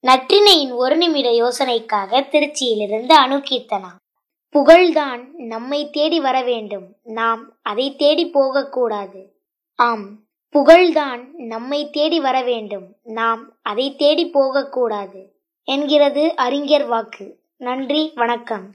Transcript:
நற்றினையின் ஒரு நிமிட யோசனைக்காக திருச்சியிலிருந்து அணுகீர்த்தனா புகழ்தான் நம்மை தேடி வர வேண்டும். நாம் அதை தேடி போகக்கூடாது ஆம் புகழ்தான் நம்மை தேடி வர வேண்டும். நாம் அதை தேடி போகக்கூடாது என்கிறது அறிஞர் வாக்கு. நன்றி வணக்கம்.